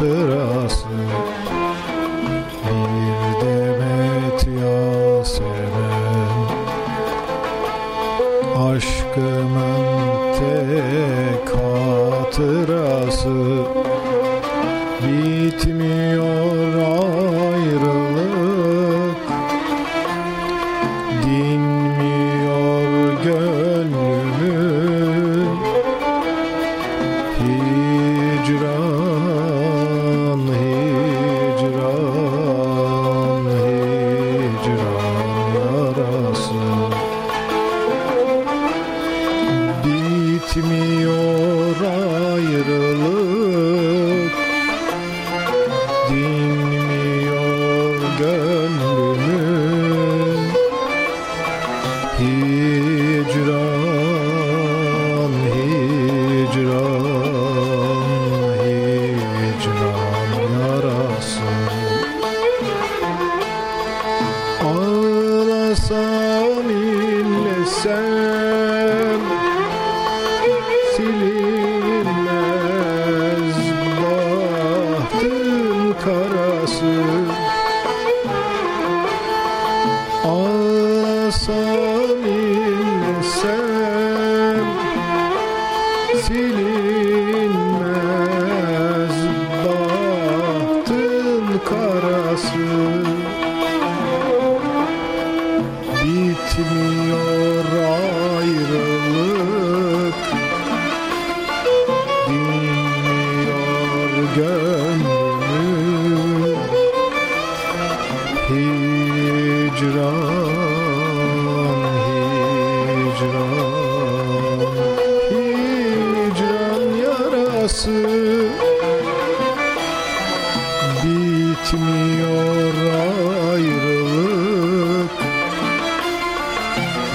yarası Bir demet yasemen Aşkımın tek hatırası Hicran, hicran, hicran yarası. Ağlasam inlesem Silinmez bahtın karası inlesem Silinmez bahtın karası. Bitmiyor ayrılık. Dinmiyor gönlümü Hicran, sevdası bitmiyor ayrılık.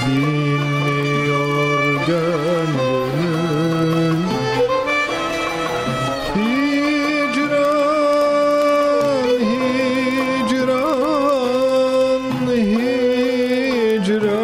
Dinmiyor gönlünün. Hicran hicran hicran.